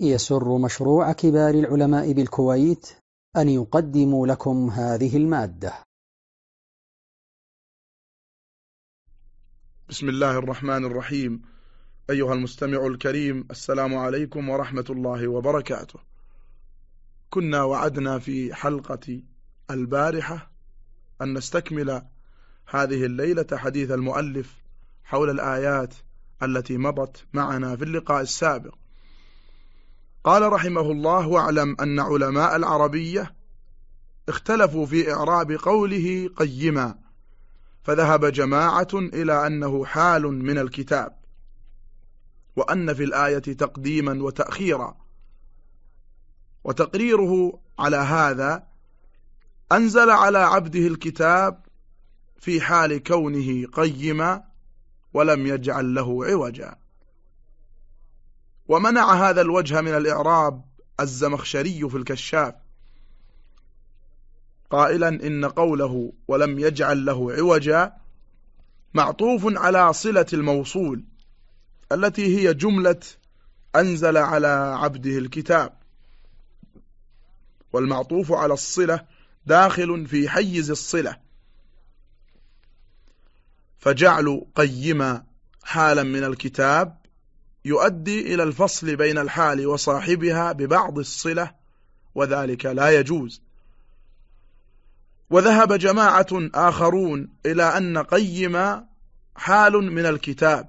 يسر مشروع كبار العلماء بالكويت أن يقدم لكم هذه المادة. بسم الله الرحمن الرحيم. أيها المستمع الكريم السلام عليكم ورحمة الله وبركاته. كنا وعدنا في حلقة البارحة أن نستكمل هذه الليلة حديث المؤلف حول الآيات التي مضت معنا في اللقاء السابق. قال رحمه الله واعلم أن علماء العربية اختلفوا في إعراب قوله قيما فذهب جماعة إلى أنه حال من الكتاب وأن في الآية تقديما وتأخيرا وتقريره على هذا أنزل على عبده الكتاب في حال كونه قيما ولم يجعل له عوجا. ومنع هذا الوجه من الإعراب الزمخشري في الكشاف. قائلا إن قوله ولم يجعل له عوجا معطوف على صلة الموصول التي هي جملة أنزل على عبده الكتاب. والمعطوف على الصلة داخل في حيز الصلة. فجعل قيما حالا من الكتاب يؤدي إلى الفصل بين الحال وصاحبها ببعض الصلة وذلك لا يجوز. وذهب جماعة آخرون إلى أن قيم حال من الكتاب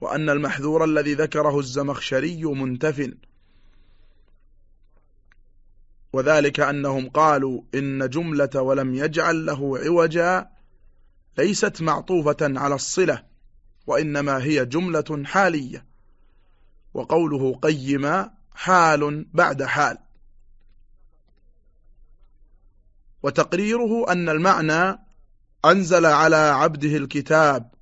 وأن المحذور الذي ذكره الزمخشري منتف وذلك أنهم قالوا إن جملة ولم يجعل له عوجا ليست معطوفة على الصلة. وإنما هي جملة حالية وقوله قيما حال بعد حال. وتقريره أن المعنى أنزل على عبده الكتاب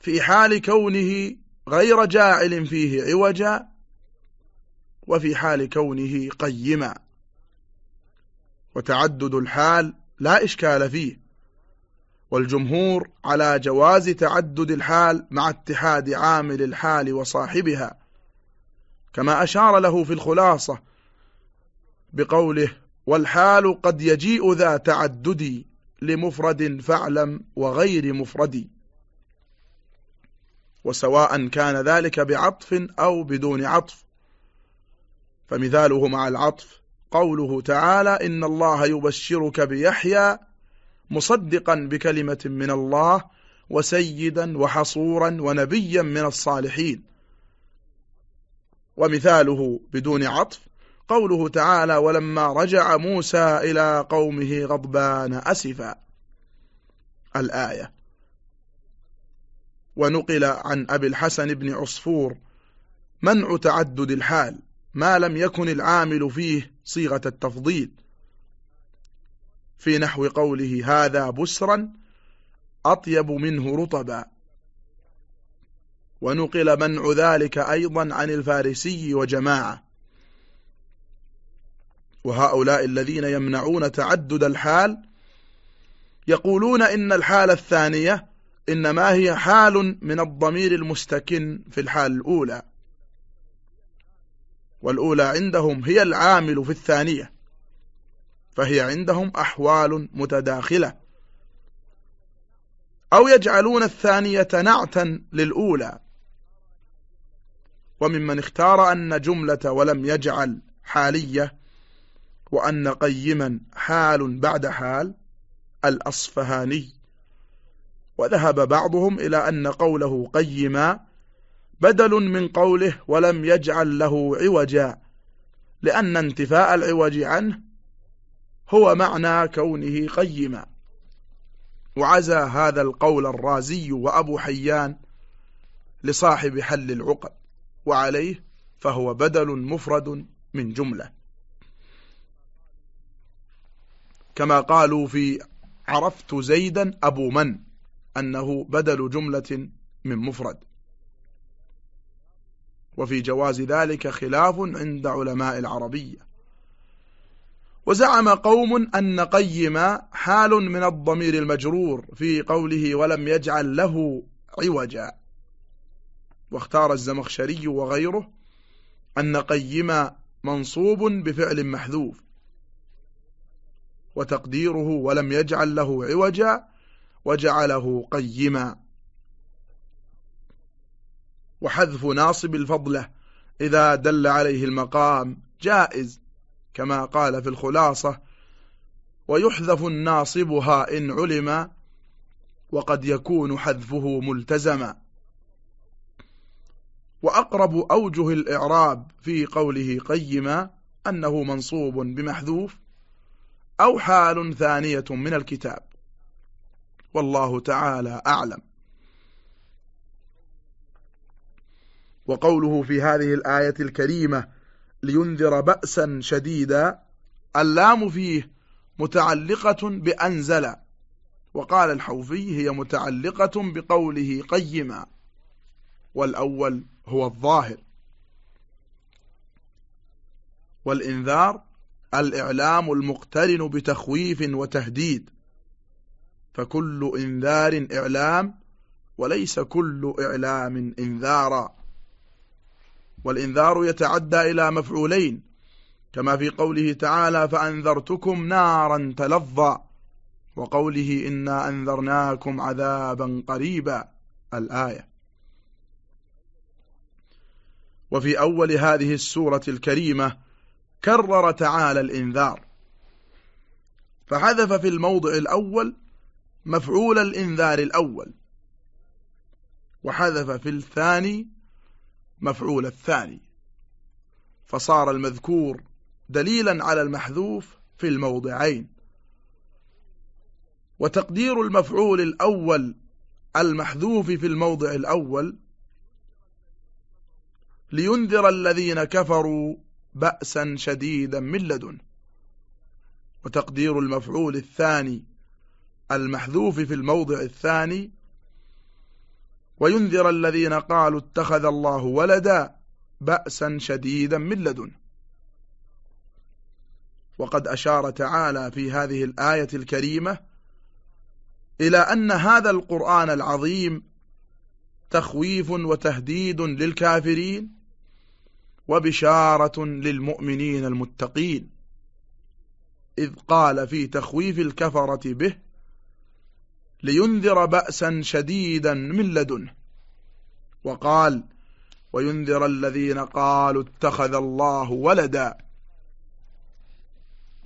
في حال كونه غير جاعل فيه عوجا وفي حال كونه قيما. وتعدد الحال لا إشكال فيه. والجمهور على جواز تعدد الحال مع اتحاد عامل الحال وصاحبها كما أشار له في الخلاصة بقوله والحال قد يجيء ذا تعدد لمفرد فاعلم وغير مفرد وسواء كان ذلك بعطف أو بدون عطف فمثاله مع العطف قوله تعالى إن الله يبشرك بيحيى مصدقا بكلمة من الله وسيدا وحصورا ونبيا من الصالحين. ومثاله بدون عطف قوله تعالى ولما رجع موسى إلى قومه غضبان أسفا. الآية. ونقل عن أبي الحسن بن عصفور منع تعدد الحال ما لم يكن العامل فيه صيغة التفضيل في نحو قوله هذا بسرا أطيب منه رطبا. ونقل منع ذلك أيضا عن الفارسي وجماعة. وهؤلاء الذين يمنعون تعدد الحال يقولون إن الحال الثانية إنما هي حال من الضمير المستكن في الحال الأولى. والأولى عندهم هي العامل في الثانية. فهي عندهم أحوال متداخلة. أو يجعلون الثانية نعتا للأولى. وممن اختار أن جملة ولم يجعل حالية وأن قيما حال بعد حال الأصفهاني. وذهب بعضهم إلى أن قوله قيما بدل من قوله ولم يجعل له عوجا لأن انتفاء العوج عنه هو معنى كونه قيما. وعزى هذا القول الرازي وأبو حيان لصاحب حل العقد وعليه فهو بدل مفرد من جملة. كما قالوا في عرفت زيدا أبو من أنه بدل جملة من مفرد. وفي جواز ذلك خلاف عند علماء العربية. وزعم قوم أن قيم حال من الضمير المجرور في قوله ولم يجعل له عوجا. واختار الزمخشري وغيره أن قيما منصوب بفعل محذوف. وتقديره ولم يجعل له عوجا وجعله قيما. وحذف ناصب الفضلة إذا دل عليه المقام جائز. كما قال في الخلاصة ويحذف الناصبها إن علم وقد يكون حذفه ملتزما. وأقرب أوجه الإعراب في قوله قيما أنه منصوب بمحذوف أو حال ثانية من الكتاب. والله تعالى أعلم. وقوله في هذه الآية الكريمة لينذر بأسا شديدا. اللام فيه متعلقة بأنزل وقال الحوفي هي متعلقة بقوله قيما والأول هو الظاهر. والإنذار الإعلام المقترن بتخويف وتهديد. فكل إنذار إعلام وليس كل إعلام إنذارا. والإنذار يتعدى إلى مفعولين كما في قوله تعالى فأنذرتكم نارا تلظى وقوله إنا أنذرناكم عذابا قريبا الآية. وفي أول هذه السورة الكريمة كرر تعالى الإنذار فحذف في الموضع الأول مفعول الإنذار الأول وحذف في الثاني مفعول الثاني. فصار المذكور دليلا على المحذوف في الموضعين. وتقدير المفعول الأول المحذوف في الموضع الأول لينذر الذين كفروا بأسا شديدا من لدن. وتقدير المفعول الثاني المحذوف في الموضع الثاني وينذر الذين قالوا اتخذ الله ولدا بأسا شديدا من لدن. وقد أشار تعالى في هذه الآية الكريمة إلى أن هذا القرآن العظيم تخويف وتهديد للكافرين وبشارة للمؤمنين المتقين إذ قال في تخويف الكفرة به لينذر بأسا شديدا من لدنه. وقال وينذر الذين قالوا اتخذ الله ولدا.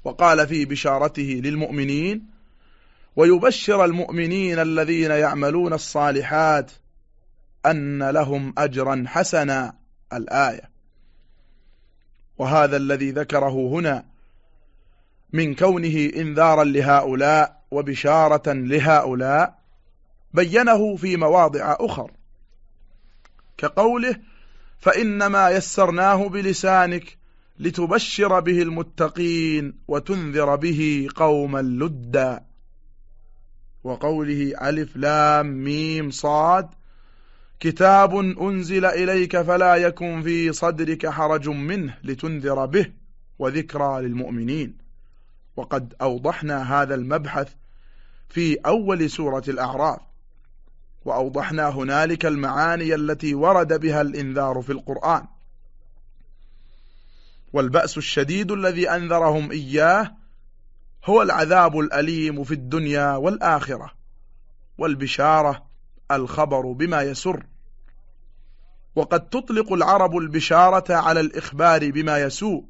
وقال في بشارته للمؤمنين ويبشر المؤمنين الذين يعملون الصالحات أن لهم أجرا حسنا. الآية. وهذا الذي ذكره هنا من كونه إنذارا لهؤلاء وبشارة لهؤلاء بينه في مواضع أخر. كقوله فإنما يسرناه بلسانك لتبشر به المتقين وتنذر به قوما لدا. وقوله ألف لام ميم صاد كتاب أنزل إليك فلا يكن في صدرك حرج منه لتنذر به وذكرى للمؤمنين. وقد أوضحنا هذا المبحث في أول سورة الأعراف. وأوضحنا هنالك المعاني التي ورد بها الإنذار في القرآن. والبأس الشديد الذي أنذرهم إياه هو العذاب الأليم في الدنيا والآخرة والبشارة الخبر بما يسر. وقد تطلق العرب البشارة على الإخبار بما يسوء.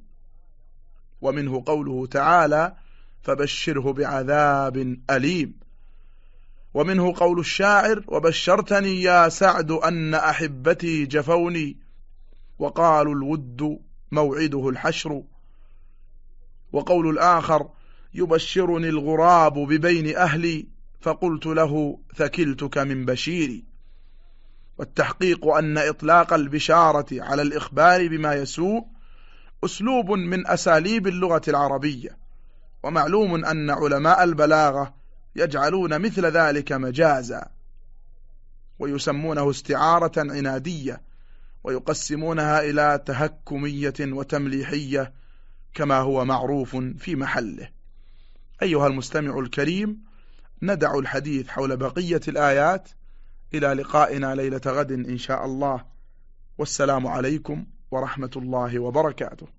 ومنه قوله تعالى فبشره بعذاب أليم. ومنه قول الشاعر وبشرتني يا سعد أن أحبتي جفوني وقالوا الود موعده الحشر وقول الآخر يبشرني الغراب ببين أهلي فقلت له ثكلتك من بشيري والتحقيق أن إطلاق البشارة على الإخبار بما يسوء أسلوب من أساليب اللغة العربية. ومعلوم أن علماء البلاغة يجعلون مثل ذلك مجازا ويسمونه استعارة عنادية ويقسمونها إلى تهكمية وتمليحية كما هو معروف في محله. أيها المستمع الكريم ندع الحديث حول بقية الآيات. إلى لقائنا ليلة غد إن شاء الله. والسلام عليكم ورحمة الله وبركاته.